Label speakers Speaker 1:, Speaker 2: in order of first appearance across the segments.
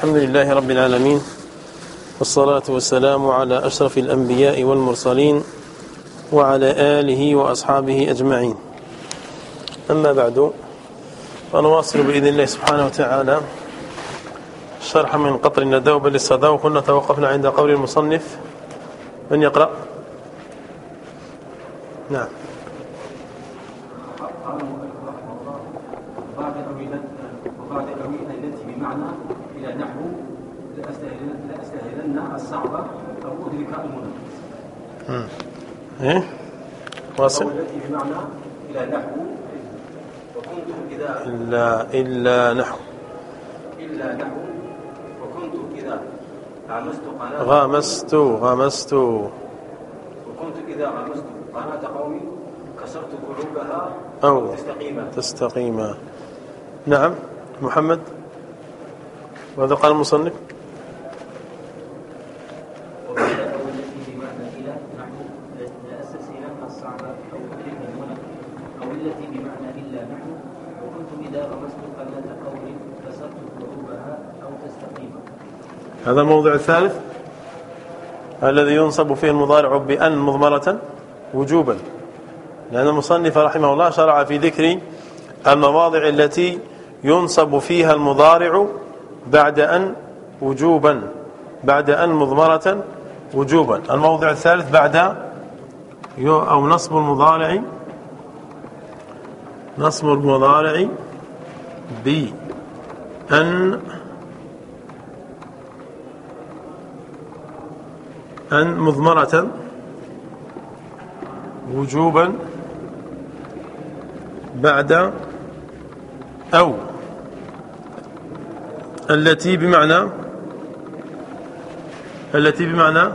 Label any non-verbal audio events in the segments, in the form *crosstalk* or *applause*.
Speaker 1: الحمد لله رب العالمين والصلاة والسلام على أشرف الأنبياء والمرسلين وعلى آله وأصحابه أجمعين. أما بعد فنواصل بإذن الله سبحانه وتعالى شرح من قطر الندى وبل الصدى وكنا توقفنا عند قول المصنف. من يقرأ؟ نعم. إيه؟ واصل إلى نحو. وكنت إذا الا إلا نحو. إلا نحو. وكنت إذا غمست قناة. غمست غمست وكنت إذا غمست قناة قومي كسرت قلوبها أو تستقيما. تستقيما. نعم. محمد؟ ماذا قال المصنف؟ هذا الموضع الثالث الذي ينصب فيه المضارع بأن مضمرة وجوبا لأن المصنف رحمه الله شرع في ذكر المواضع التي ينصب فيها المضارع بعد أن وجوبا بعد أن مضمرة وجوبا. الموضع الثالث بعد أو نصب المضارع نصب المضارع بأن أن مضمرة وجوبا بعد أو التي بمعنى التي بمعنى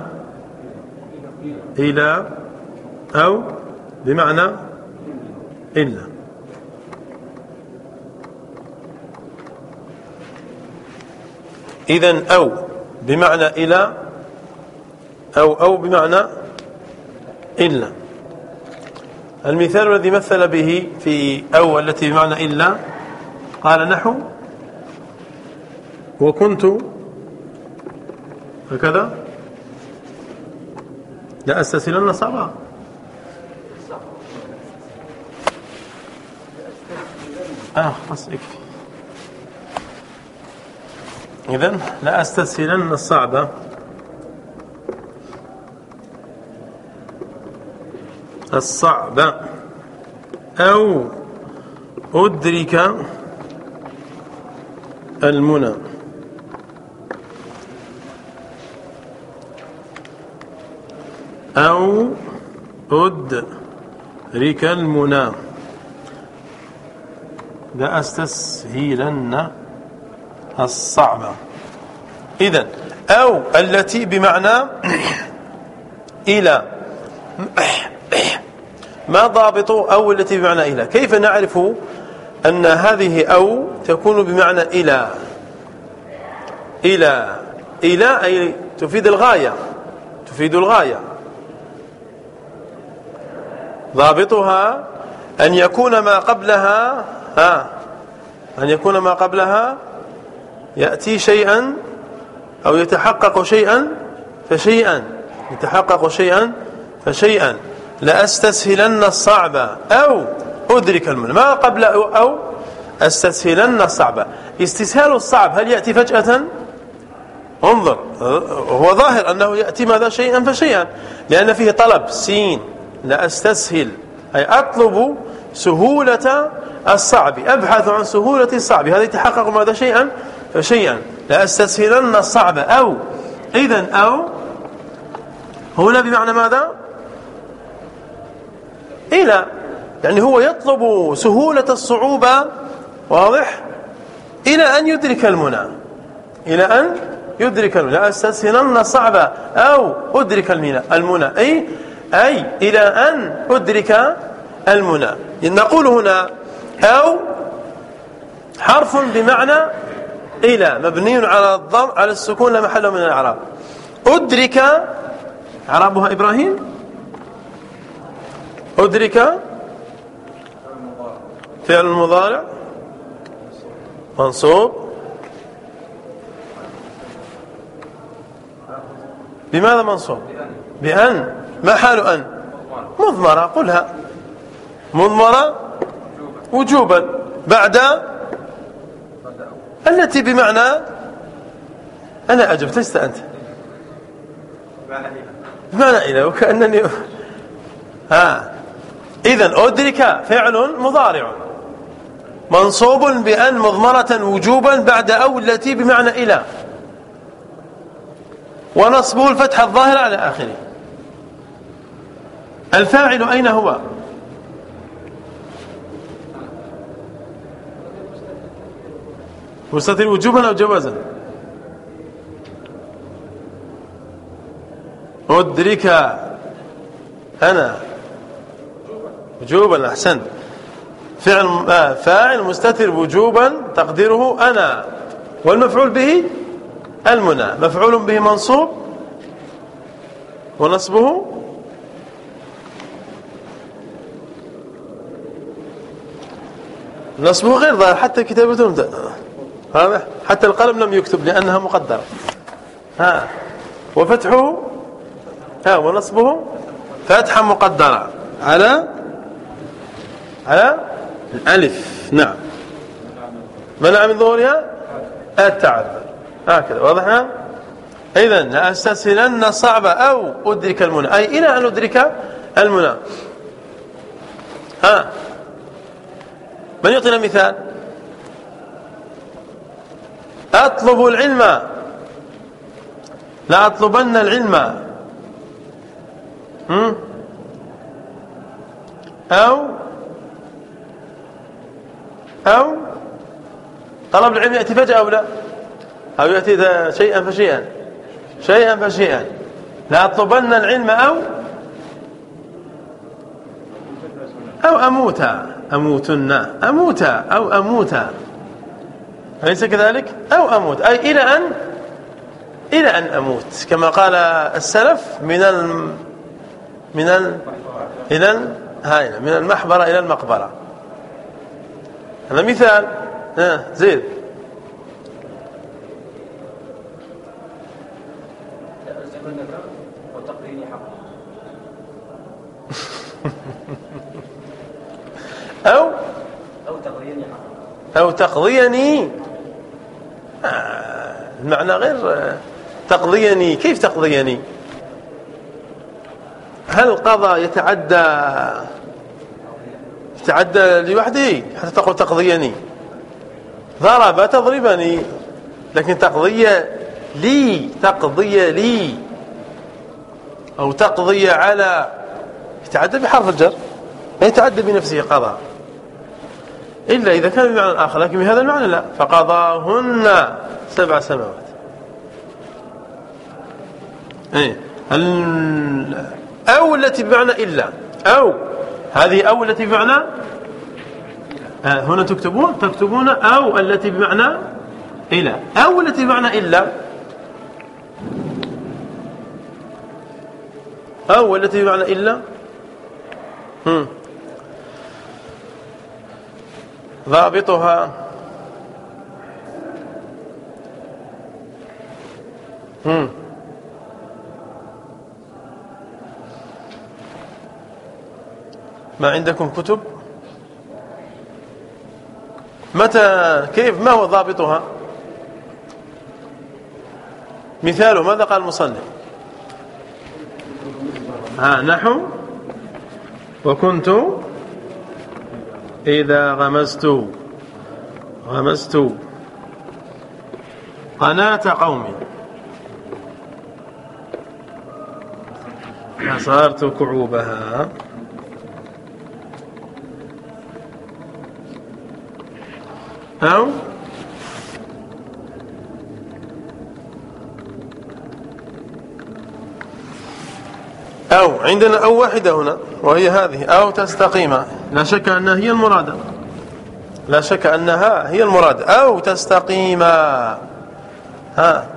Speaker 1: إلى أو بمعنى إلا. إذن أو بمعنى إلى أو أو بمعنى إلا. المثال الذي مثل به في أو التي بمعنى إلا قال نحو وكنت هكذا. لا أستسلن صعبا آه خلاص يكفي إذن لا أستسهلن الصعبة الصعب. أو أدرك المنى. أو أدرك المنى. لأستسهيلن الصعب. إذن أو التي بمعنى إلى ما ضابط أو التي بمعنى إلى؟ كيف نعرف أن هذه أو تكون بمعنى إلى؟ إلى. إلى أي تفيد الغاية. تفيد الغاية. ضابطها أن يكون ما قبلها ها أن يكون ما قبلها يأتي شيئا أو يتحقق شيئا فشيئا. يتحقق شيئا فشيئا. لأستسهلن الصعب أو أدرك المنى ما قبل أو أستسهلن الصعب. استسهال الصعب هل يأتي فجأة؟ انظر. هو ظاهر أنه يأتي ماذا؟ شيئا فشيئا. لأن فيه طلب سين. لأستسهل. أي أطلب سهولة الصعب. أبحث عن سهولة الصعب. هذا يتحقق ماذا؟ شيئا فشيئا. لأستسهلن الصعب أو إذا أو هنا بمعنى ماذا؟ إلى يعني هو يطلب سهولة الصعوبة واضح؟ إلى أن يدرك المنى. إلى أن يدرك المنى. لا أستسهلن صعبة أو أدرك المنى. أي أي إلى أن أدرك المنى. نقول هنا أو حرف بمعنى إلى مبني على الضم على السكون لا محل من الأعراب. أدرك عربها إبراهيم؟ أدرك فعل المضارع؟ منصوب. بماذا منصوب؟ بأن. ما حال أن؟ مضمرة. قلها. مضمرة. وجوبا. بعد؟ التي بمعنى أنا أجبت لست أنت. بمعنى إلى. وكأنني *laughs* ها. إذن أدرك فعل مضارع. منصوب بأن مضمرة وجوبا بعد أو التي بمعنى إلى. ونصبه الفتح الظاهر على آخره. الفاعل أين هو؟ مستتر وجوبا أو جوازا؟ أدرك أنا وجوبا أحسنت. فعل آه، فاعل مستتر وجوبا تقديره أنا. والمفعول به المنى مفعول به منصوب ونصبه نصبه غير ظاهر حتى كتابته هذا حتى القلم لم يكتب لأنها مقدرة. ها. وفتحه ها ونصبه فتحة مقدرة. على على الألف. نعم. منع من ظهورها؟ التعذر هكذا واضح؟ إذا لأستسهلن صعبة أو أدرك المنى. أي إلى أن أدرك المنى. ها؟ من يعطينا مثال؟ أطلب العلم. لا أطلبن العلم. أو أو طلب العلم يأتي فجأة أو لا؟ أو يأتي شيئا فشيئا. شيئا فشيئا. لا أطلبن العلم أو أو أموت. أموتن. أموت. أو أموت. أليس كذلك؟ أو أموت. أي إلى أن إلى أن أموت. كما قال السلف من ال من ال إلى ال من المحبرة إلى المقبرة. هذا مثال. ها زيد. *laughs* أو؟ أو تقضيني أو تقضيني آه، المعنى غير آه، تقضيني كيف تقضيني هل قضى يتعدى يتعدى لوحده حتى تقول تقضيني. ضرب تضربني. لكن تقضي لي تقضي لي. أو تقضي على يتعدى بحرف الجر. يتعدى بنفسه قضاء. إلا إذا كان بمعنى آخر لكن بهذا المعنى لا. فقضاهن سبع سماوات. إيه. أو التي بمعنى إلا. أو هذه أو التي بمعنى؟ آه، هنا تكتبون تكتبون أو التي بمعنى إلى. أو التي بمعنى إلا. أو التي بمعنى إلا. هم. ضابطها. هم. ما عندكم كتب؟ متى كيف ما هو ضابطها؟ مثاله ماذا قال المصنف؟ ها نحو وكنت إذا غمزت غمزت قناة قوم حصرت كعوبها. أو؟ أو عندنا أو واحدة هنا وهي هذه. أو تستقيم. لا شك أنها هي المرادة. لا شك أنها هي المرادة. أو تستقيم. ها.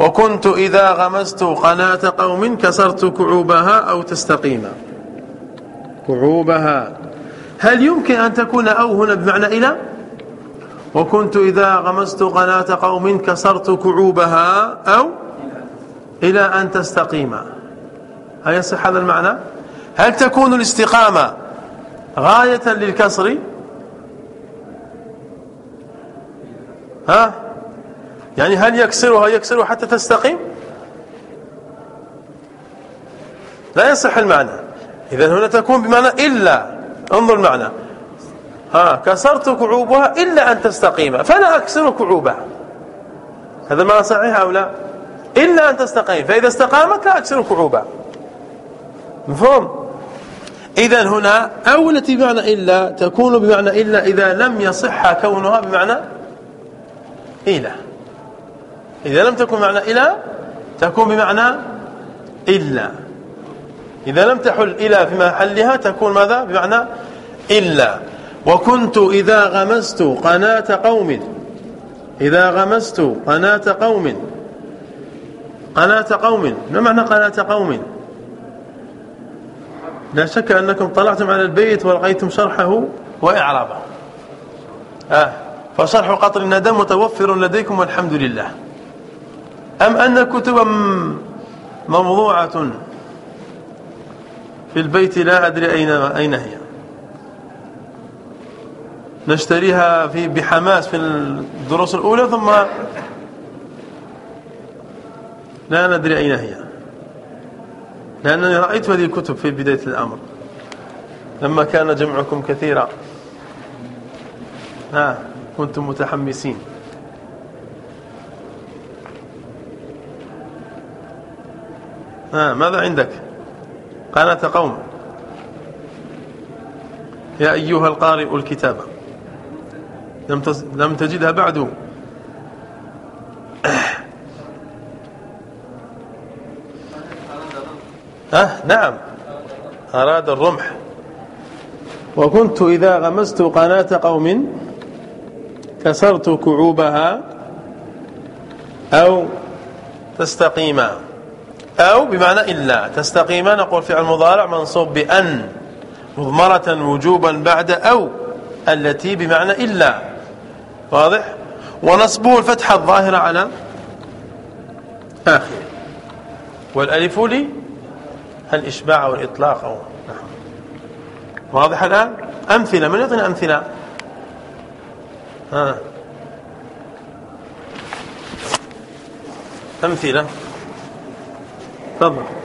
Speaker 1: وكنت إذا غمست قناة قوم كسرت كعوبها أو تستقيم. كعوبها. هل يمكن أن تكون أو هنا بمعنى إلى؟ وكنت إذا غمست قناة قوم كسرت كعوبها أو إلى أن تستقيم هل يصح هذا المعنى؟ هل تكون الاستقامة غاية للكسر؟ ها؟ يعني هل يكسرها يكسرها حتى تستقيم؟ لا يصح المعنى. إذا هنا تكون بمعنى إلا. انظر المعنى. ها كسرت كعوبها إلا أن تستقيم. فلا أكسر كعوبها. هذا ما صحيح أو لا؟ إلا أن تستقيم. فإذا استقامت لا أكسر كعوبها. مفهوم؟ إذا هنا أو التي بمعنى إلا تكون بمعنى إلا إذا لم يصح كونها بمعنى إلى. إذا لم تكن معنى إلى تكون بمعنى إلا. إذا لم تحل إلى في محلها تكون ماذا؟ بمعنى إلا. وكنت إذا غمست قناة قوم. إذا غمست قناة قوم. قناة قوم. ما معنى قناة قوم؟ لا شك أنكم طلعتم على البيت ولقيتم شرحه وإعرابه. آه. فشرح قطر الندى متوفر لديكم والحمد لله. أم أن كتبا موضوعة في البيت لا أدري أين, أين هي؟ نشتريها في بحماس في الدروس الأولى ثم لا ندري أين هي. لأنني رأيت هذه الكتب في بداية الأمر. لما كان جمعكم كثيرا. ها كنتم متحمسين. ها ماذا عندك؟ قناة قوم. يا أيها القارئ الكتاب. لم لم تجدها بعد. *coughs* ها؟ نعم. أراد الرمح. وكنت إذا غمست قناة قوم كسرت كعوبها أو تستقيما أو بمعنى إلا. تستقيما نقول فعل مضارع منصوب بأن مضمرة وجوبا بعد أو. التي بمعنى إلا. واضح؟ ونصبه الفتحة الظاهرة على آخر والألف لي الإشباع والإطلاق. أو نعم. واضح الآن؟ أمثلة. من يعطينا أمثلة؟ ها. أمثلة. تفضل.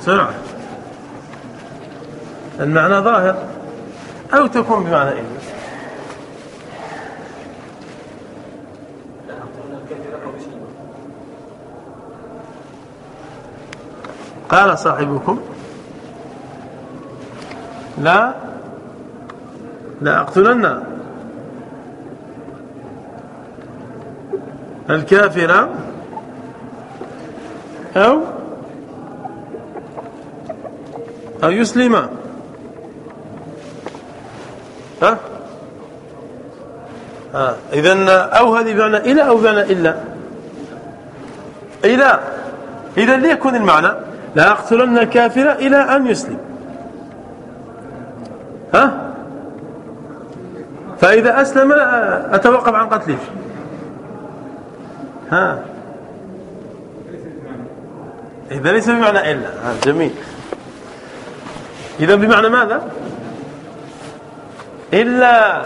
Speaker 1: سرعة. المعنى ظاهر. أو تكون بمعنى إن قال صاحبكم لا لا أقتلن. الكافر أو أو يسلم. ها؟ ها إذن أو هذه بمعنى إلى أو بمعنى إلا. إلى. إذا ليكون المعنى؟ لا أقتلن الكافر إلى أن يسلم. ها؟ فإذا أسلم أتوقف عن قتله. ها؟ إذا ليس بمعنى إلا. جميل. إذا بمعنى ماذا؟ إلا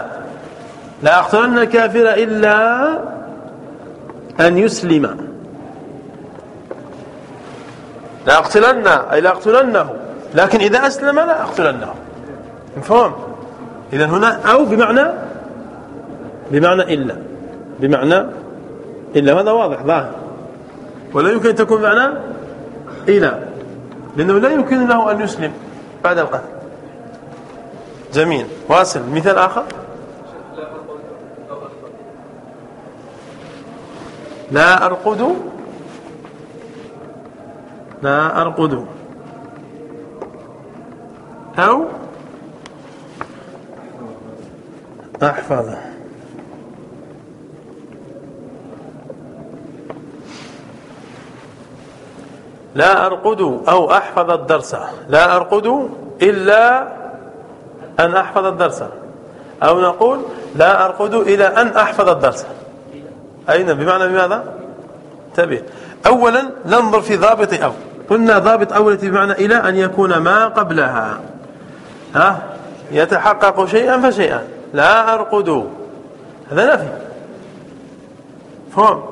Speaker 1: لا أقتلن الكافر إلا أن يسلم. لا أقتلن أي لا أقتلنه. لكن إذا أسلم لا أقتلنه. مفهوم؟ إذا هنا أو بمعنى بمعنى إلا. بمعنى إلا. هذا واضح ظاهر. ولا يمكن أن تكون بمعنى إلى لأنه لا يمكن له أن يسلم. بعد القتل. جميل. واصل. مثال آخر. لا أرقد. لا أرقد. أو أحفظ لا أرقد أو أحفظ الدرس. لا أرقد إلا أن أحفظ الدرس. أو نقول لا أرقد إلى أن أحفظ الدرس. أين؟ بمعنى بماذا؟ انتبه. أولا ننظر في ضابط أو قلنا ضابط أول بمعنى إلى أن يكون ما قبلها. ها؟ يتحقق شيئا فشيئا. لا أرقد. هذا نفي. فهم؟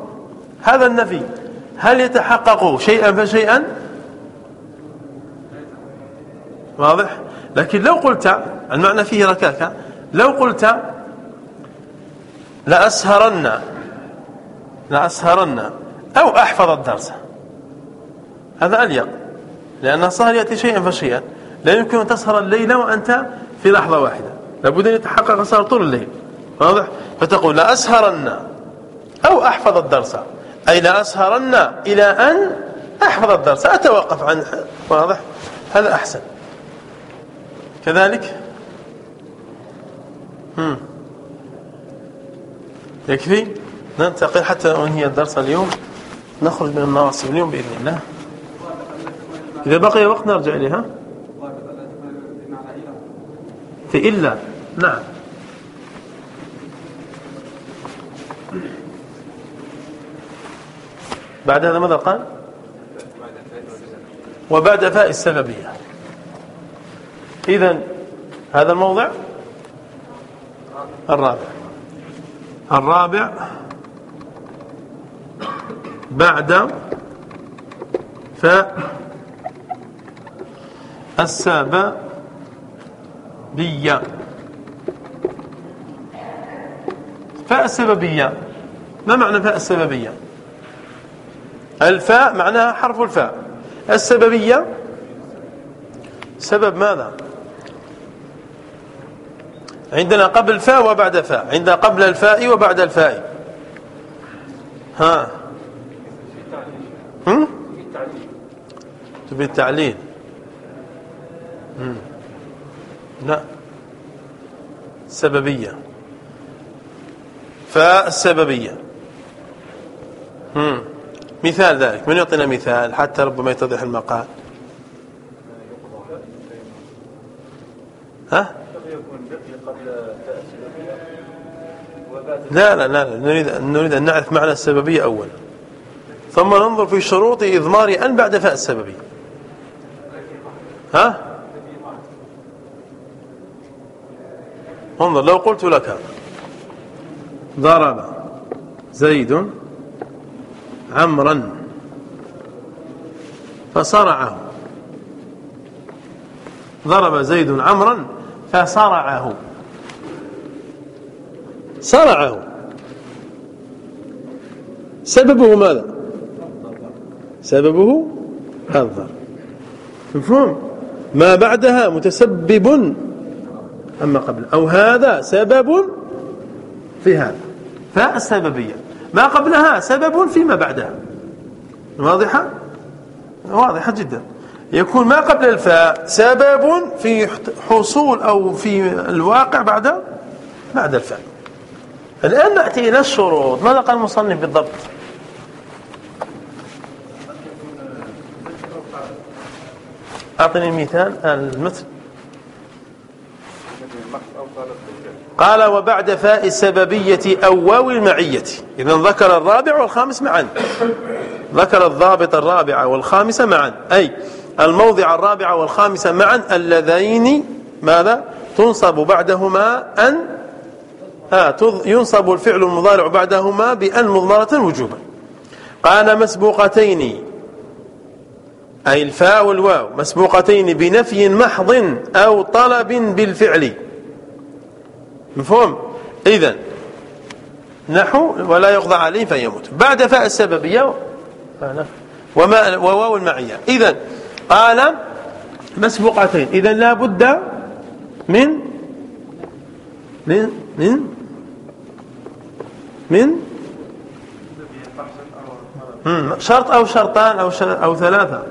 Speaker 1: هذا النفي. هل يتحقق شيئا فشيئا؟ واضح؟ لكن لو قلت المعنى فيه ركاكة لو قلت لأسهرن لأسهرن أو أحفظ الدرس. هذا أليق لأن السهر يأتي شيئا فشيئا. لا يمكن أن تسهر الليل وأنت في لحظة واحدة. لابد أن يتحقق السهر طول الليل. واضح؟ فتقول لأسهرن أو أحفظ الدرس. أي لأسهرن إلى أن أحفظ الدرس أتوقف عن واضح؟ هذا أحسن. كذلك؟ هم. يكفي؟ ننتقل حتى ننهي الدرس اليوم. نخرج من النواصب اليوم بإذن الله. إذا بقي وقت نرجع إليها. في إلا. نعم. بعد هذا ماذا قال؟ وبعد فاء السببية إذا هذا الموضع الرابع. الرابع بعد فاء السببية فاء السببية ما معنى فاء السببية الفاء معناها حرف الفاء. السببية سبب ماذا؟ عندنا قبل فاء وبعد فاء عندنا قبل الفاء وبعد الفاء. ها؟ هم؟ تبي التعليل؟ لا. سببية. فالسببية هم. مثال ذلك. من يعطينا مثال حتى ربما يتضح المقال؟ ها؟ لا لا لا نريد نريد أن نعرف معنى السببية اولا. ثم ننظر في شروط إضمار أن بعد فاء السببيه ها؟ انظر لو قلت لك ضرب زيد عمرا فصرعه. ضرب زيد عمرا فصرعه. صرعه. سببه ماذا؟ سببه الضرب. مفهوم؟ ما بعدها متسبب. أما قبل. أو هذا سبب في هذا. فالسببية ما قبلها سبب فيما بعدها. واضحة؟ واضحة جدا. يكون ما قبل الفاء سبب في حصول أو في الواقع بعد بعد الفاء. الآن نأتي إلى الشروط. ماذا قال المصنف بالضبط؟ أعطني مثال المثل. قال وبعد فاء السببية أو واو المعية. إذا ذكر الرابع والخامس معا. ذكر الضابط الرابع والخامس معا. أي الموضع الرابع والخامس معا. اللذين ماذا؟ تنصب بعدهما أن آه ينصب الفعل المضارع بعدهما بأن مضمرة وجوبا. قال مسبوقتين. أي الفاء والواو. مسبوقتين بنفي محض أو طلب بالفعل. مفهوم؟ إذا نحو ولا يقضى عليه فيموت. بعد فاء السببية وما وواو المعية. إذا قال مسبوقتين. إذا لا بد من من من من شرط أو شرطان أو أو ثلاثة.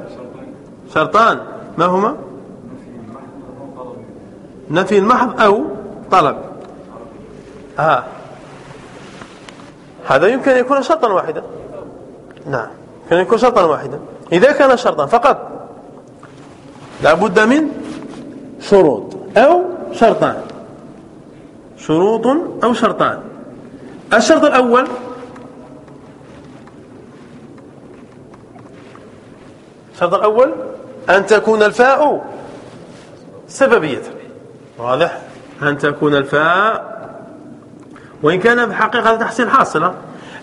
Speaker 1: شرطان. ما هما؟ نفي المحض أو طلب. آه. هذا يمكن أن يكون شرطا واحدا. نعم. يمكن أن يكون شرطا واحدا. إذا كان شرطا فقط. لا بد من شروط أو شرطان. شروط أو شرطان. الشرط الأول الشرط الأول أن تكون الفاء سببية. واضح؟ أن تكون الفاء وإن كان بحقيقة تحصيل حاصلة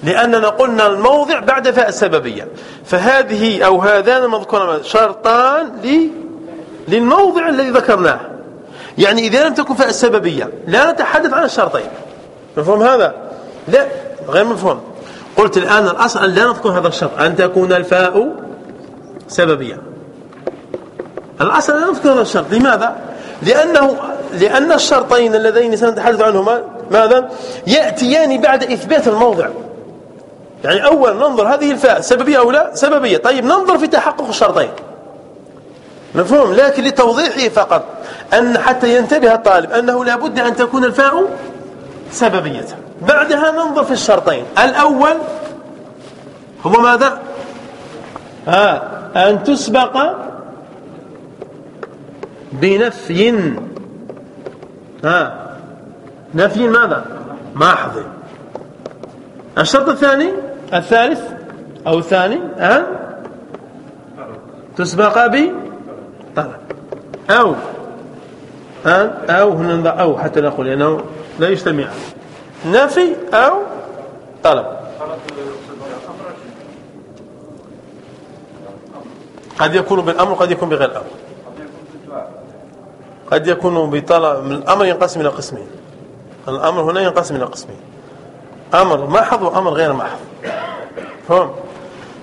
Speaker 1: لأننا قلنا الموضع بعد فاء السببية. فهذه أو هذان المذكوران شرطان للموضع الذي ذكرناه. يعني إذا لم تكن فاء السببية لا نتحدث عن الشرطين. مفهوم هذا؟ لا غير مفهوم. قلت الآن الأصل أن لا نذكر هذا الشرط أن تكون الفاء سببية. الأصل لا نذكر هذا الشرط. لماذا؟ لأنه لأن الشرطين اللذين سنتحدث عنهما ماذا؟ يأتيان بعد إثبات الموضع. يعني أولا ننظر هذه الفاء سببية أو لا؟ سببية. طيب ننظر في تحقق الشرطين. مفهوم؟ لكن لتوضيحه فقط. أن حتى ينتبه الطالب أنه لابد أن تكون الفاء سببية. بعدها ننظر في الشرطين. الأول هو ماذا؟ ها أن تسبق بنفي. ها. نفي ماذا؟ محض الشرط الثاني؟ الثالث أو الثاني؟ أن تسبق ب؟ طلب. أو. أن أو هنا أو حتى نقول لأنه لا يجتمع. نفي أو طلب. قد يكون بالأمر قد يكون بغير الأمر. قد يكون بطلب الأمر ينقسم إلى قسمين. الأمر هنا ينقسم إلى قسمين. أمر محض وأمر غير محض. فهم؟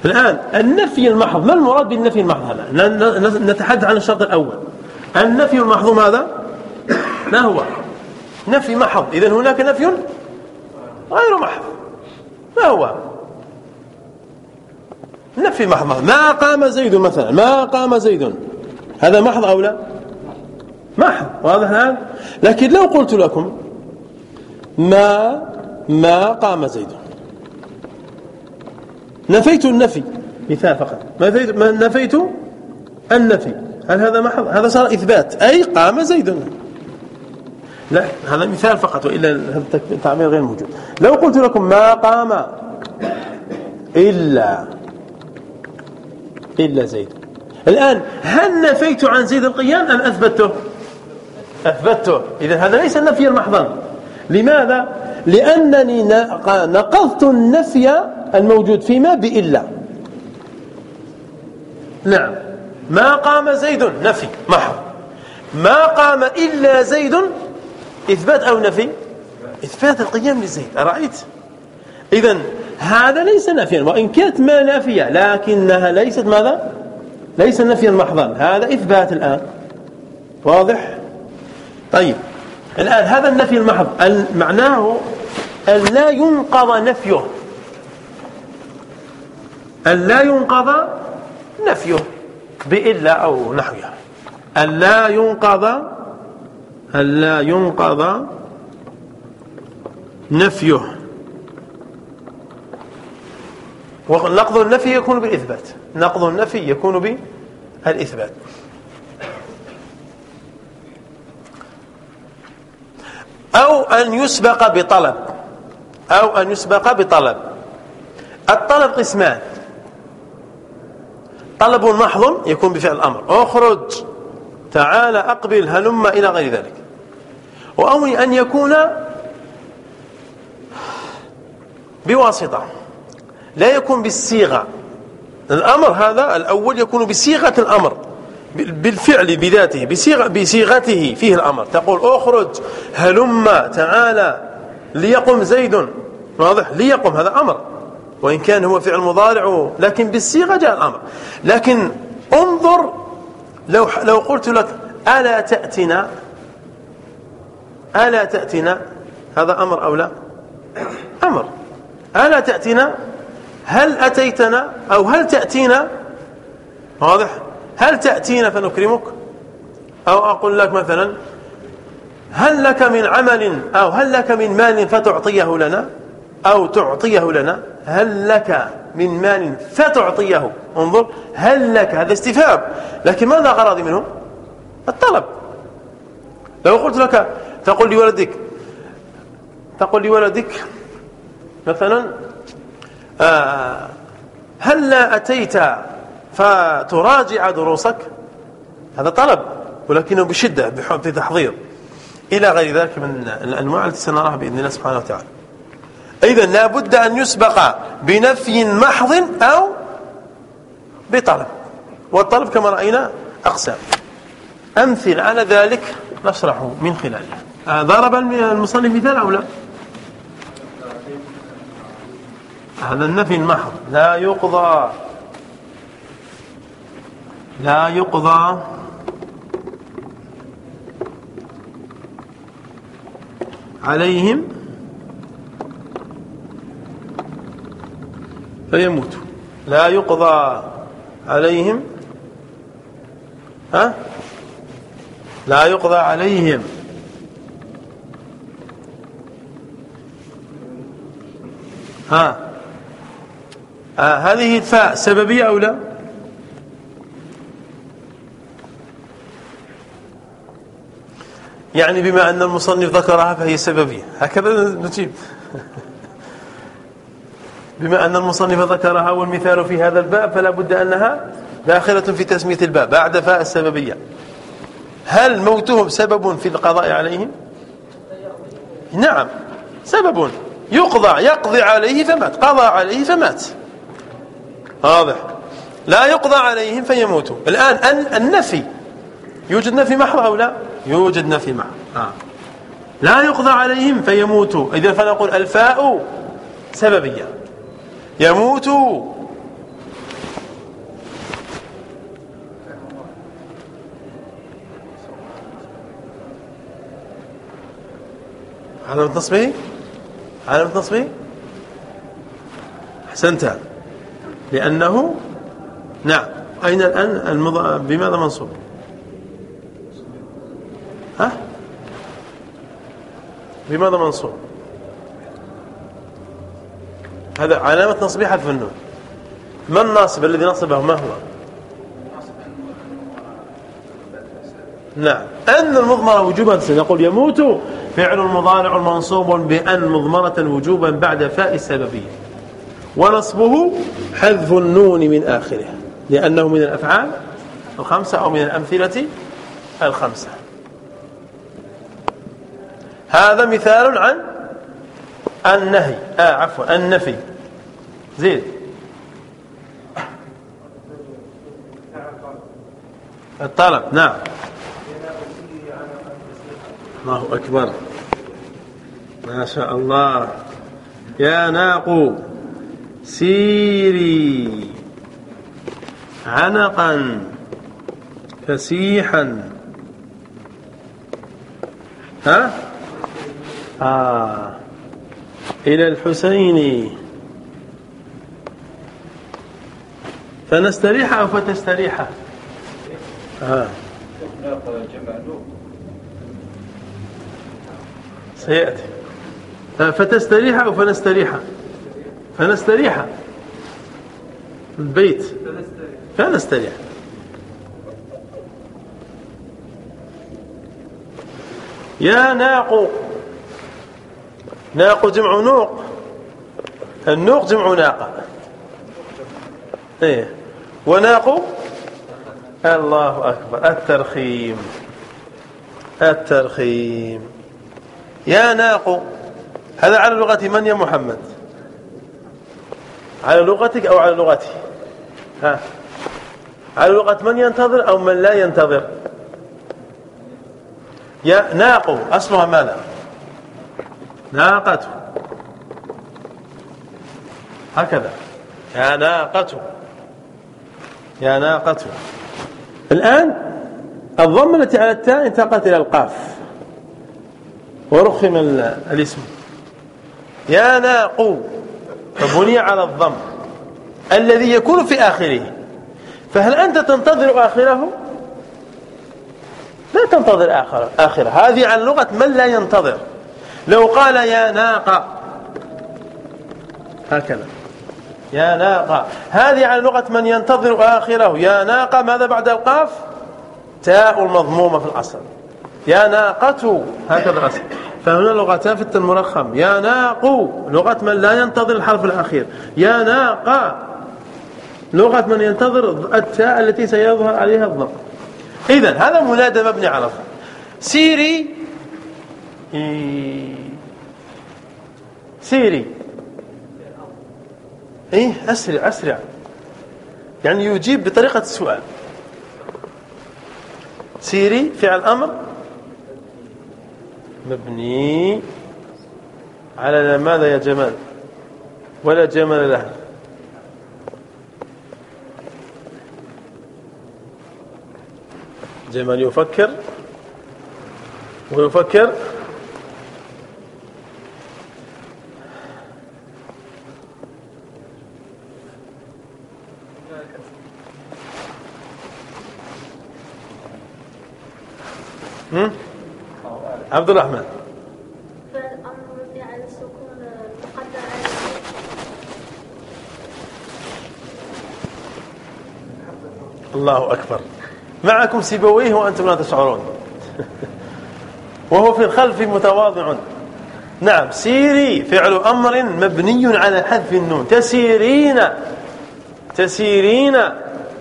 Speaker 1: الآن النفي المحض ما المراد بالنفي المحض هذا؟ نتحدث عن الشرط الأول. النفي المحض ماذا؟ ما هو؟ نفي محض. إذن هناك نفي غير محض. ما هو؟ نفي محض. ما قام زيد مثلا؟ ما قام زيد؟ هذا محض أو لا؟ محض. واضح الآن؟ لكن لو قلت لكم ما ما قام زيد. نفيت النفي. مثال فقط. نفيت نفيت النفي. هل هذا محض هذا صار إثبات. أي قام زيد. لا هذا مثال فقط وإلا هذا التعبير غير موجود. لو قلت لكم ما قام إلا إلا زيد. الآن هل نفيت عن زيد القيام أم أثبته أثبته إذا هذا ليس النفي المحضا لماذا؟ لأنني نقضت النفي الموجود فيما بإلا. نعم. ما قام زيد نفي محض ما قام إلا زيد إثبات أو نفي؟ إثبات القيام لزيد. أرأيت؟ إذا هذا ليس نفيا وإن كانت ما نافية لكنها ليست ماذا؟ ليس نفيا محضا. هذا إثبات الآن. واضح؟ طيب. الآن هذا النفي المحض. معناه أن لا ينقض نفيه. أن لا ينقض نفيه بإلا أو نحوها. أن لا ينقض أن لا ينقض نفيه. ونقض النفي يكون بالإثبات نقض النفي يكون بالإثبات. أو أن يسبق بطلب. أو أن يسبق بطلب. الطلب قسمان. طلب محض يكون بفعل الأمر. أخرج. تعال أقبل. هلم إلى غير ذلك. أو أن يكون بواسطة. لا يكون بالصيغة. الأمر هذا الأول يكون بصيغة الأمر. بالفعل بذاته بصيغته فيه الأمر. تقول اخرج هلم تعالى ليقم زيد. واضح؟ ليقم هذا أمر. وإن كان هو فعل مضارع لكن بالصيغة جاء الأمر. لكن انظر لو لو قلت لك ألا تأتنا؟ ألا تأتنا؟ هذا أمر أو لا؟ أمر. ألا تأتنا؟ هل أتيتنا؟ أو هل تأتينا؟ واضح؟ هل تأتينا فنكرمك؟ أو أقول لك مثلا هل لك من عمل أو هل لك من مال فتعطيه لنا؟ أو تعطيه لنا؟ هل لك من مال فتعطيه؟ انظر هل لك؟ هذا استفهام. لكن ماذا غرضي منه الطلب. لو قلت لك تقول لولدك تقول لولدك مثلا آه هل لا أتيت فتراجع دروسك. هذا طلب ولكنه بشدة بتحضير إلى غير ذلك من الأنواع التي سنراها بإذن الله سبحانه وتعالى. إذا لا بد أن يسبق بنفي محض أو بطلب. والطلب كما رأينا أقسام. أمثل على ذلك نشرحه من خلاله آه، ضرب المصنف مثال أو لا؟ هذا النفي المحض لا يقضى. لا يقضى. عليهم فيموتوا. لا يقضى عليهم. ها؟ لا يقضى عليهم. ها؟ آه هذه الفاء سببية أو لا؟ يعني بما أن المصنف ذكرها فهي سببية. هكذا نجيب. بما أن المصنف ذكرها والمثال في هذا الباب فلا بد أنها داخلة في تسمية الباب بعد فاء السببية. هل موتهم سبب في القضاء عليهم؟ نعم. سبب. يقضى يقضي عليه فمات. قضى عليه فمات. واضح. لا يقضى عليهم فيموتوا. الآن النفي يوجد نفي محض أو لا؟ يوجد نفي محض آه. لا يقضى عليهم فيموتوا. إذا فنقول الفاء سببية. يموتوا. علامة نصبه؟ علامة نصبه؟ أحسنت. لأنه نعم. أين الآن. بماذا منصوب؟ ها؟ بماذا منصوب؟ هذا علامة نصبه حذف النون. ما الناصب الذي نصبه؟ ما هو؟ نعم. أن المضمرة وجوبا نقول يموت فعل مضارع منصوب بأن مضمرة وجوبا بعد فاء السببية. ونصبه حذف النون من آخره لأنه من الأفعال الخمسة أو من الأمثلة الخمسة. هذا مثال عن النهي. آه عفوا النفي. زيد. الطلب نعم. الله أكبر. ما شاء الله. يا ناق سيري. عنقا فسيحا. ها؟ آه. إلى الحسين. فنستريح أو فتستريح؟ آه. سيأتي. فتستريح أو فنستريح؟ فنستريح. البيت. فنستريح. يا ناق ناق جمع نوق. النوق جمع ناقة إيه. وناق الله أكبر. الترخيم. الترخيم. يا ناق. هذا على لغة من يا محمد؟ على لغتك أو على لغتي ها. على لغة من ينتظر أو من لا ينتظر؟ يا ناق. أصلها ماذا؟ ناقة هكذا. يا ناقة يا ناقة الآن الضمة التي على التاء انتقلت إلى القاف. ورخم الاسم. يا ناق فبني على الضم. الذي يكون في آخره. فهل أنت تنتظر آخره؟ لا تنتظر آخر آخره. هذه عن لغة من لا ينتظر. لو قال يا ناقة. هكذا. يا ناقة. هذه عن لغة من ينتظر آخره. يا ناقة ماذا بعد القاف؟ تاء المضمومة في الأصل. يا ناقة هكذا أصل فهنا لغتان في المرخم يا ناق لغة من لا ينتظر الحرف الأخير. يا ناقة لغة من ينتظر التاء التي سيظهر عليها الضم. إذا هذا منادى مبني على الضم سيري سيري. إيه أسرع أسرع. يعني يجيب بطريقة السؤال. سيري فعل أمر. مبني على ماذا يا جمال؟ ولا جمال له. جمال يفكر. ويفكر. عبد الرحمن. الله أكبر. معكم سيبويه وأنتم لا تشعرون. *laughs* وهو في الخلف متواضع. نعم سيري فعل أمر مبني على حذف النون. تسيرين. تسيرين.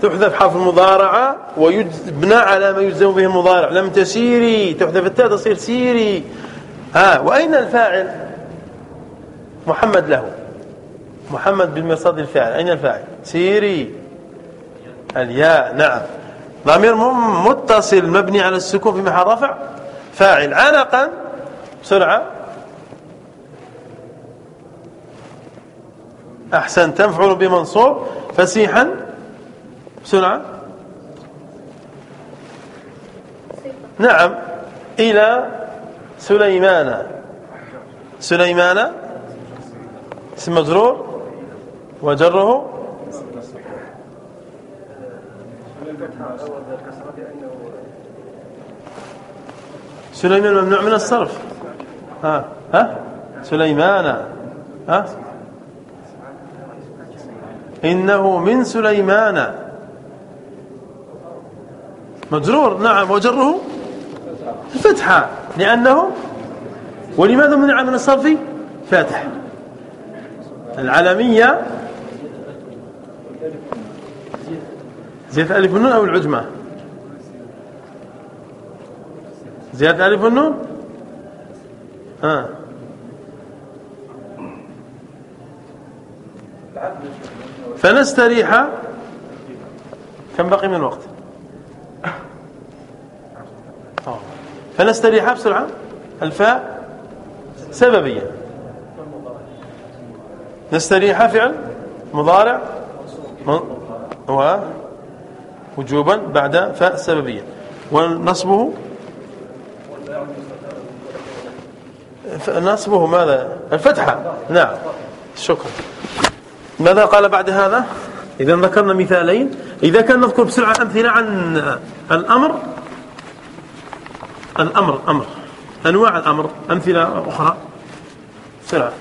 Speaker 1: تحذف حرف المضارعة. ويبنى على ما يجزم به المضارع. لم تسيري. تحذف التاء تصير سيري. ها وأين الفاعل؟ محمد له. محمد بالمرصاد الفاعل. أين الفاعل؟ سيري. الياء نعم. ضمير متصل مبني على السكون في محل رفع. فاعل عنقا بسرعة. أحسن تنفعل بمنصوب. فسيحا. بسرعة. نعم. إلى سليمان. سليمان. اسم مجرور. وجره. سليمان ممنوع من الصرف. ها. ها. سليمان. ها. إنه من سليمان. مجرور. نعم. وجره. الفتحة لأنه ولماذا منع من الصرف فاتح؟ العلمية زيادة ألف النون أو العجمة؟ زيادة ألف النون؟ ها فنستريح. كم بقي من الوقت فنستريح بسرعة؟ الفاء سببية نستريح فعل مضارع؟ وجوبا بعد فاء سببية ونصبه؟ نصبه ماذا؟ الفتحة. نعم. شكرا. ماذا قال بعد هذا؟ إذا ذكرنا مثالين. إذا كان نذكر بسرعة أمثلة عن الأمر الأمر أمر. أنواع الأمر أمثلة أخرى. بسرعة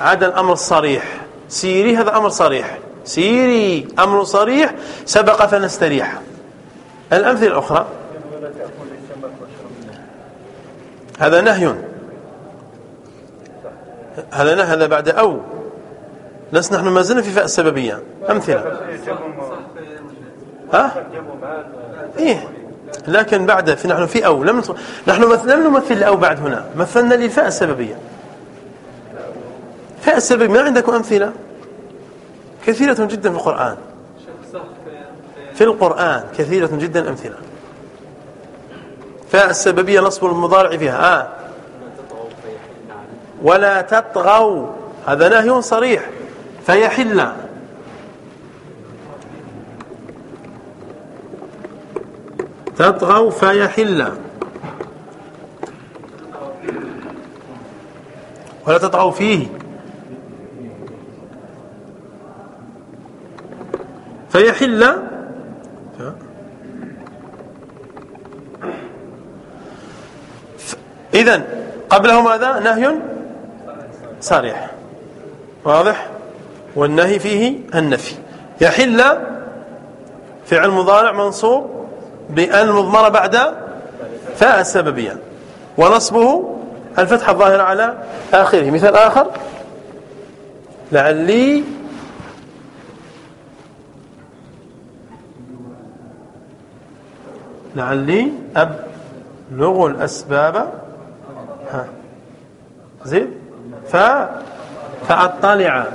Speaker 1: عدا الأمر الصريح. سيري هذا أمر صريح. سيري أمر صريح. سبق فنستريح. الأمثلة الأخرى. هذا نهي. هذا نهي هذا بعد أو. لسنا نحن ما زلنا في فاء السببية أمثلة. ها؟ إيه. لكن بعد في نحن في أو لم نحن لم نمثل الأو بعد هنا. مثلنا للفاء السببية. فاء السبب ما عندكم أمثلة؟ كثيرة جدا في القرآن. في القرآن كثيرة جدا أمثلة. فاء السببية نصب المضارع فيها. آه. ولا تطغوا. هذا نهي صريح. فيحل. تطغوا فيحل. ولا تطغوا فيه. فيحل. إذن قبله ماذا؟ نهي صريح. واضح؟ والنهي فيه النفي. يحل فعل مضارع منصوب بأن مضمرة بعد فاء السببية ونصبه الفتحة الظاهرة على آخره. مثال آخر. لعلي لعلي أبلغ الأسباب. ها. زين. ف فأطلع.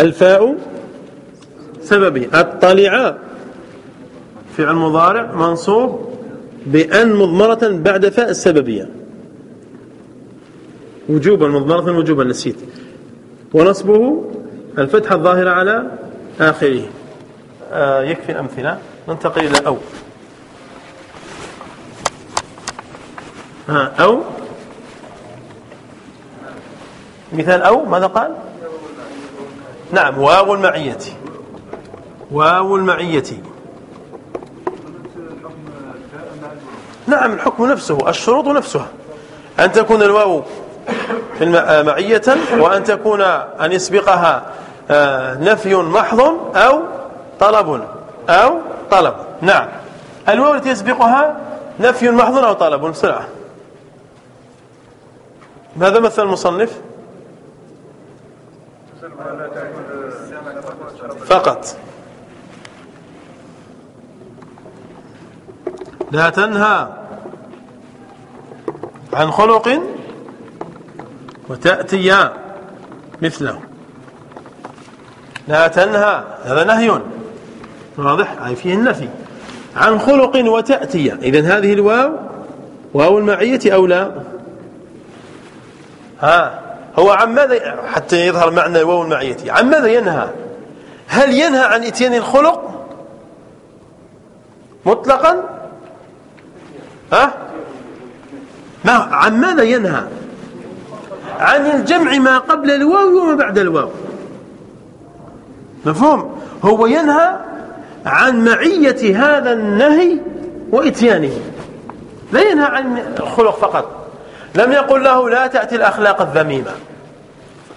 Speaker 1: الفاء سببي اطلع فعل مضارع منصوب بأن مضمرة بعد فاء السببية. وجوبا مضمرة وجوبا نسيت. ونصبه الفتحة الظاهرة على آخره. آه يكفي الأمثلة ننتقل إلى أو. ها أو. مثال أو ماذا قال؟ نعم واو المعية. واو المعية. نعم الحكم نفسه الشروط نفسها. أن تكون الواو معية وأن تكون أن يسبقها آه، نفي محض أو طلب أو طلب. نعم. الواو التي يسبقها نفي محض أو طلب. بسرعة. ماذا مثل المصنف. فقط. لا تنهى عن خلق وتأتي مثله. لا تنهى هذا نهي. واضح؟ أي فيه النفي. عن خلق وتأتي. إذن هذه الواو واو المعية أو لا؟ ها هو عن ماذا؟ حتى يظهر معنى واو المعية. عن ماذا ينهى؟ هل ينهى عن إتيان الخلق؟ مطلقا؟ ها؟ ما عن ماذا ينهى؟ عن الجمع ما قبل الواو وما بعد الواو. مفهوم؟ هو ينهى عن معية هذا النهي وإتيانه. لا ينهى عن الخلق فقط. لم يقل له لا تأتي الأخلاق الذميمة.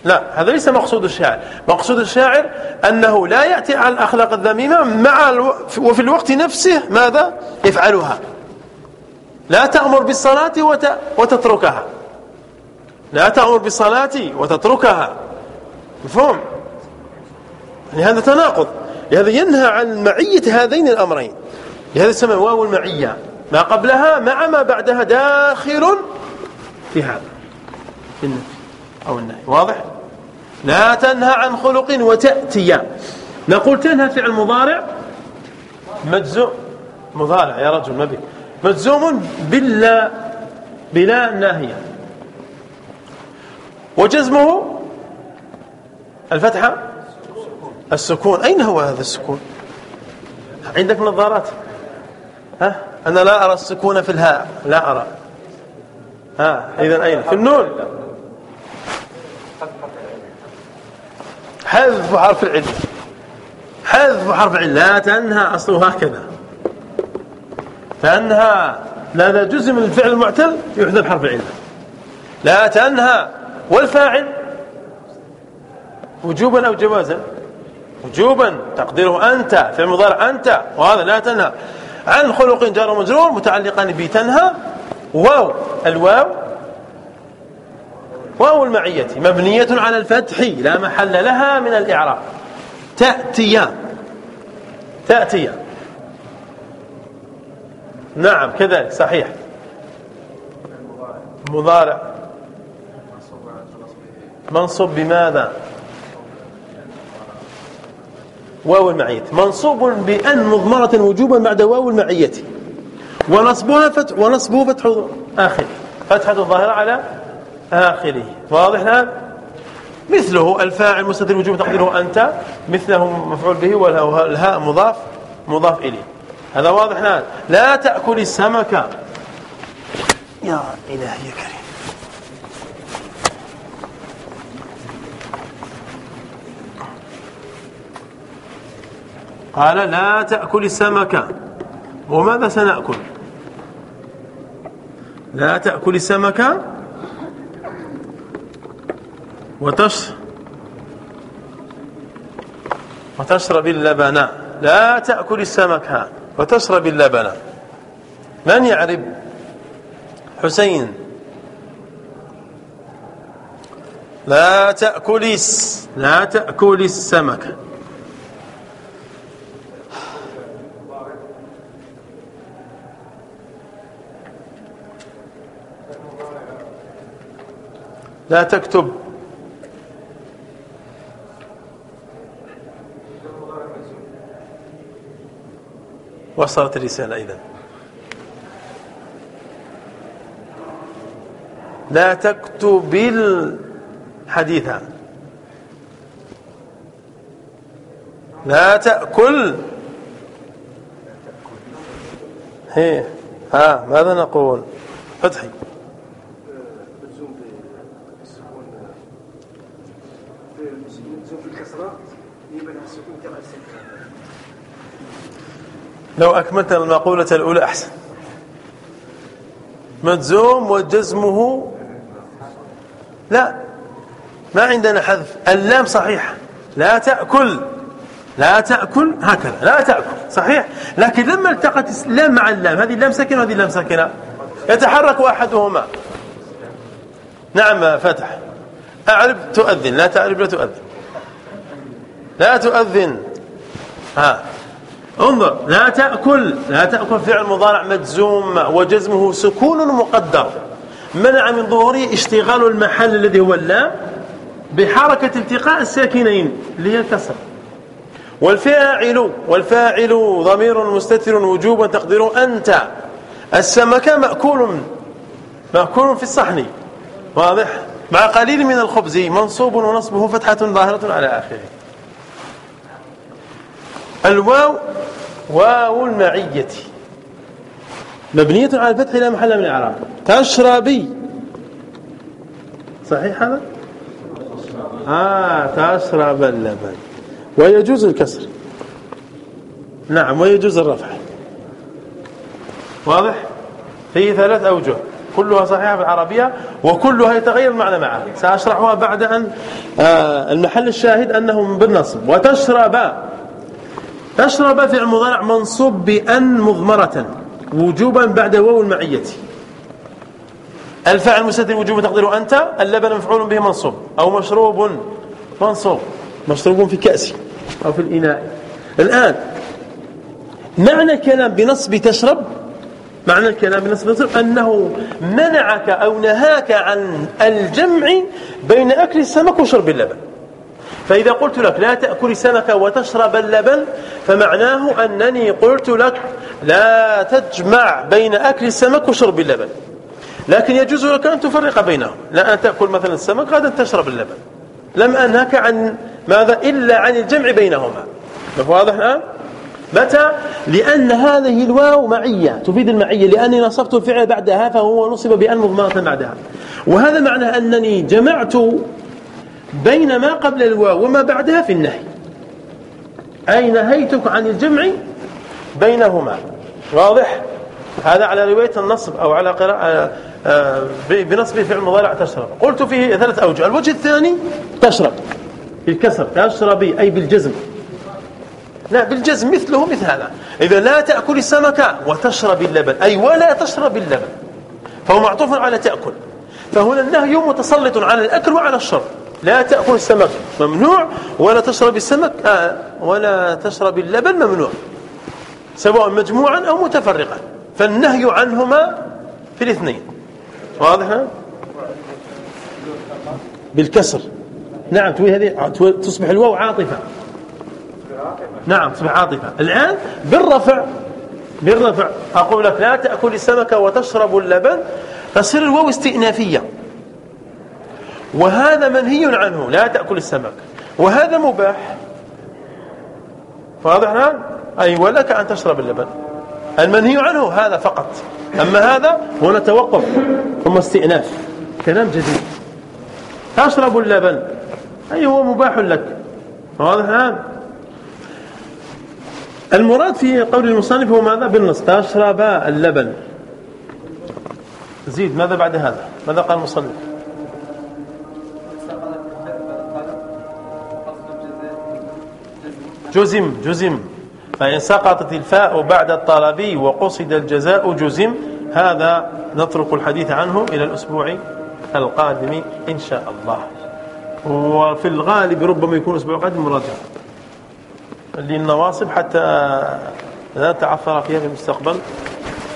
Speaker 1: لا هذا ليس مقصود الشاعر. مقصود الشاعر أنه لا يأتي على الأخلاق الذميمة مع ألو... وفي الوقت نفسه ماذا؟ يفعلها. لا تأمر بالصلاة وت... وتتركها. لا تأمر بالصلاة وتتركها. مفهوم؟ يعني هذا تناقض. لهذا ينهى عن معية هذين الأمرين. لهذا يسمى واو المعية. ما قبلها مع ما بعدها داخل في هذا. في النفي أو النهي. واضح؟ لا تنهى عن خلق وتأتي. نقول تنهى فعل مضارع؟ مجزوم. مضارع يا رجل ما مجزوم بلا بلا ناهية. وجزمه الفتحة؟ السكون. أين هو هذا السكون؟ عندك نظارات؟ ها؟ أنا لا أرى السكون في الهاء. لا أرى. ها؟ إذا أين؟ في النون. حذف حرف العلة حذف حرف العلة لا تنهى أصله هكذا. تنهى. لا جزء من الفعل المعتل يحذف حرف العلة لا تنهى. والفاعل وجوبا أو جوازا. وجوبا. تقديره أنت. في المضارع أنت. وهذا لا تنهى. عن خلق جار ومجرور متعلقان بتنهى. واو. الواو واو المعية مبنية على الفتح لا محل لها من الإعراب. تأتي تأتي نعم كذلك صحيح. مضارع. منصوب بماذا؟ واو المعية. منصوب بأن مضمرة وجوبا بعد واو المعية. ونصبها فتح ونصبه فتح آخره فتحة الظاهرة على آخره. واضح الآن مثله الفاعل مستتر وجوب تقديره أنت مثله مفعول به والهاء مضاف مضاف إليه. هذا واضح الآن لا تأكل السمك. يا إلهي يا كريم قال لا تأكل السمك. وماذا سنأكل؟ لا تأكل السمك. وتش وتشرب اللبن لا تأكل السمك. وتشرب اللبن من يعرف حسين. لا تأكل لا تأكل السمك. لا تكتب. وصلت الرسالة إذا لا تكتب الحديث لا تأكل. هي. ها ماذا نقول؟ فتحي لو أكملت المقولة الأولى أحسن. مجزوم وجزمه لا. ما عندنا حذف. اللام صحيح لا تأكل. لا تأكل. هكذا. لا تأكل. صحيح. لكن لما التقت اللام مع اللام. هذه اللام ساكنة وهذه اللام ساكنة. يتحرك أحدهما. نعم فتح. أعرب. تؤذن. لا تعرب لا تؤذن. لا تؤذن. ها. انظر لا تأكل لا تأكل فعل مضارع مجزوم وجزمه سكون مقدر. منع من ظهوره اشتغال المحل الذي هو اللام بحركة التقاء الساكنين اللي هي الكسر. والفاعل والفاعل ضمير مستتر وجوبا تقديره أنت. السمك مأكول مأكول في الصحن. واضح؟ مع قليل من الخبز منصوب ونصبه فتحة ظاهرة على آخره. الواو واو المعية. مبنية على الفتح لا محل من الإعراب. تشربي. صحيح هذا؟ آه تشرب اللبن. ويجوز الكسر. نعم ويجوز الرفع. واضح؟ فيه ثلاث أوجه. كلها صحيحة في العربية وكلها يتغير المعنى معها سأشرحها بعد أن آه المحل الشاهد أنه بالنصب. وتشرب. تشرب فعل مضارع منصوب بأن مضمرة وجوبا بعد واو المعية. الفاعل المستتر وجوبا تقديره أنت اللبن مفعول به منصوب أو مشروب منصوب. مشروب في كأس أو في الإناء. الآن معنى الكلام بنصب تشرب معنى الكلام بنصب تشرب أنه منعك أو نهاك عن الجمع بين أكل السمك وشرب اللبن. فإذا قلت لك لا تأكل السمك وتشرب اللبن فمعناه أنني قلت لك لا تجمع بين أكل السمك وشرب اللبن. لكن يجوز لك أن تفرق بينهم. لا أن تأكل مثلا السمك غدا تشرب اللبن. لم أنهك عن ماذا؟ إلا عن الجمع بينهما. واضح؟ الآن متى؟ لأن هذه الواو معية تفيد المعية. لأني نصبت الفعل بعدها فهو نصب بأن مضمرة بعدها. وهذا معنى أنني جمعت بين ما قبل الواو وما بعدها في النهي. أي نهيتك عن الجمع بينهما. واضح؟ هذا على رواية النصب أو على قراءة آه، بنصب فعل مضارع تشرب. قلت فيه ثلاث أوجه. الوجه الثاني تشرب. بالكسر تشربي أي بالجزم. لا بالجزم مثله مثل هذا. إذا لا تأكل السمك وتشرب اللبن أي ولا تشرب اللبن فهو معطوف على تأكل. فهنا النهي متسلط على الأكل وعلى الشرب. لا تأكل السمك. ممنوع. ولا تشرب السمك. آه ولا تشرب اللبن ممنوع. سواء مجموعا أو متفرقا. فالنهي عنهما في الاثنين. واضح؟ بالكسر. نعم هذه تصبح الواو عاطفة. نعم تصبح عاطفة. الآن بالرفع بالرفع. أقول لك لا تأكل السمك وتشرب اللبن. تصير الواو استئنافية. وهذا منهي عنه. لا تأكل السمك. وهذا مباح. واضح الآن أي ولك أن تشرب اللبن. المنهي عنه هذا فقط. أما هذا هو نتوقف ثم استئناف. كلام جديد. تشرب اللبن. أي هو مباح لك. واضح الآن المراد في قول المصنف هو ماذا؟ بالنص. تشرب اللبن. زيد ماذا بعد هذا؟ ماذا قال المصنف؟ جزم جزم. فإن سقطت الفاء بعد الطلب وقصد الجزاء جزم هذا نترك الحديث عنه إلى الأسبوع القادم إن شاء الله. وفي الغالب ربما يكون الأسبوع القادم مراجعة. للنواصب حتى لا تعثر فيها في المستقبل.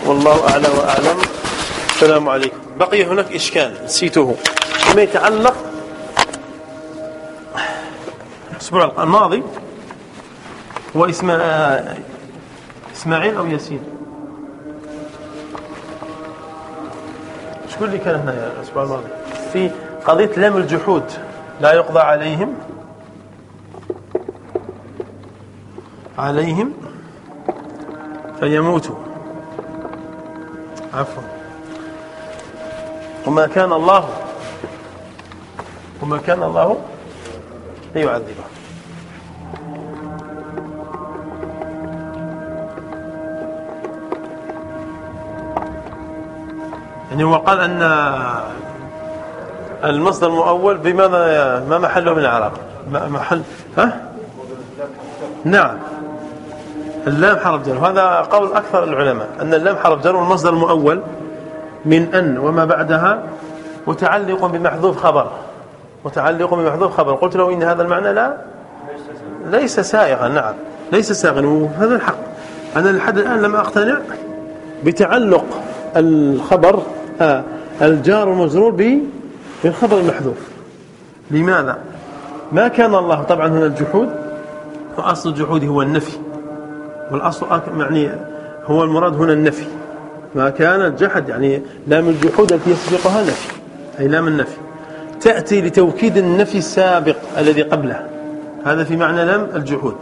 Speaker 1: والله أعلى وأعلم. السلام عليكم. بقي هناك إشكال نسيته. ما يتعلق الأسبوع الماضي هو إسماعيل أو ياسين؟ شكون اللي كان هنا الأسبوع الماضي؟ في قضية لام الجحود لا يقضى عليهم. عليهم فيموتوا. عفوا. وما كان الله وما كان الله ليعذبه يعني هو قال أن المصدر المؤول بماذا ما محله من العرب محل ها؟ نعم. اللام حرف جر. وهذا قول أكثر العلماء أن اللام حرف جر والمصدر المؤول من أن وما بعدها متعلق بمحذوف خبر. متعلق بمحذوف خبر. قلت له إن هذا المعنى لا؟ ليس سائغا نعم. ليس سائغا. وهذا الحق. أنا لحد الآن لم أقتنع بتعلق الخبر الجار والمجرور بالخبر المحذوف. لماذا؟ ما كان الله طبعا هنا الجحود؟ وأصل الجحود هو النفي. والأصل يعني هو المراد هنا النفي. ما كان الجحد يعني لام الجحود التي يسبقها نفي. أي لام النفي. تأتي لتوكيد النفي السابق الذي قبله. هذا في معنى لام الجحود.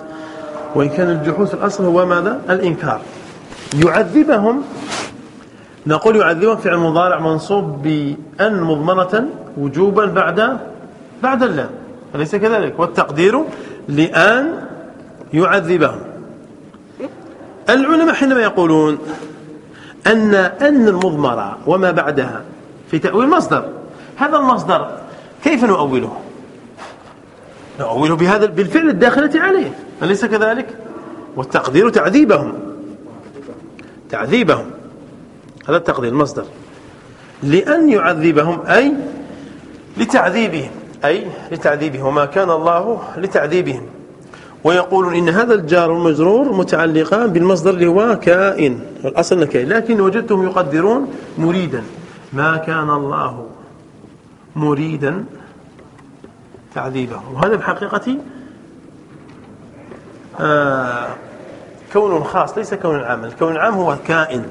Speaker 1: وإن كان الجحود في الأصل هو ماذا؟ الإنكار. يعذبهم نقول يعذبهم فعل مضارع منصوب بأن مضمرة وجوبا بعد بعد اللام أليس كذلك؟ والتقدير لأن يعذبهم. العلماء حينما يقولون أن أن المضمرة وما بعدها في تأويل مصدر هذا المصدر كيف نؤوله؟ نؤوله بهذا بالفعل الداخلة عليه. أليس كذلك؟ والتقدير تعذيبهم. تعذيبهم. هذا التقدير المصدر. لأن يعذبهم أي لتعذيبهم أي لتعذيبهم. وما كان الله لتعذيبهم. ويقولون إن هذا الجار والمجرور متعلقان بالمصدر اللي هو كائن الأصل كائن لكن وجدتهم يقدرون مريدا. ما كان الله مريدا تعذيبه وهذا بحقيقة آه كون خاص ليس كون عام. الكون العام هو كائن.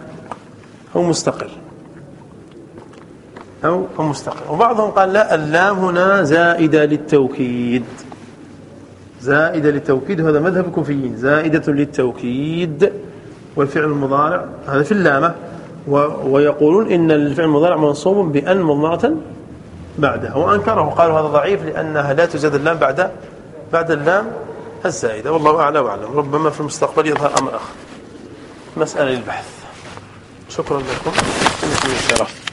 Speaker 1: أو مستقر أو مستقر وبعضهم قال لا اللام هنا زائدة للتوكيد. زائدة للتوكيد وهذا مذهب الكوفيين. زائدة للتوكيد والفعل المضارع هذا في اللامة. ويقولون إن الفعل المضارع منصوب بأن مضمرة بعده وأنكره قالوا هذا ضعيف لأنها لا تزاد اللام بعد بعد اللام الزائدة. والله أعلى وأعلم. ربما في المستقبل يظهر أمر آخر. مسألة للبحث. شكرا لكم. الشرف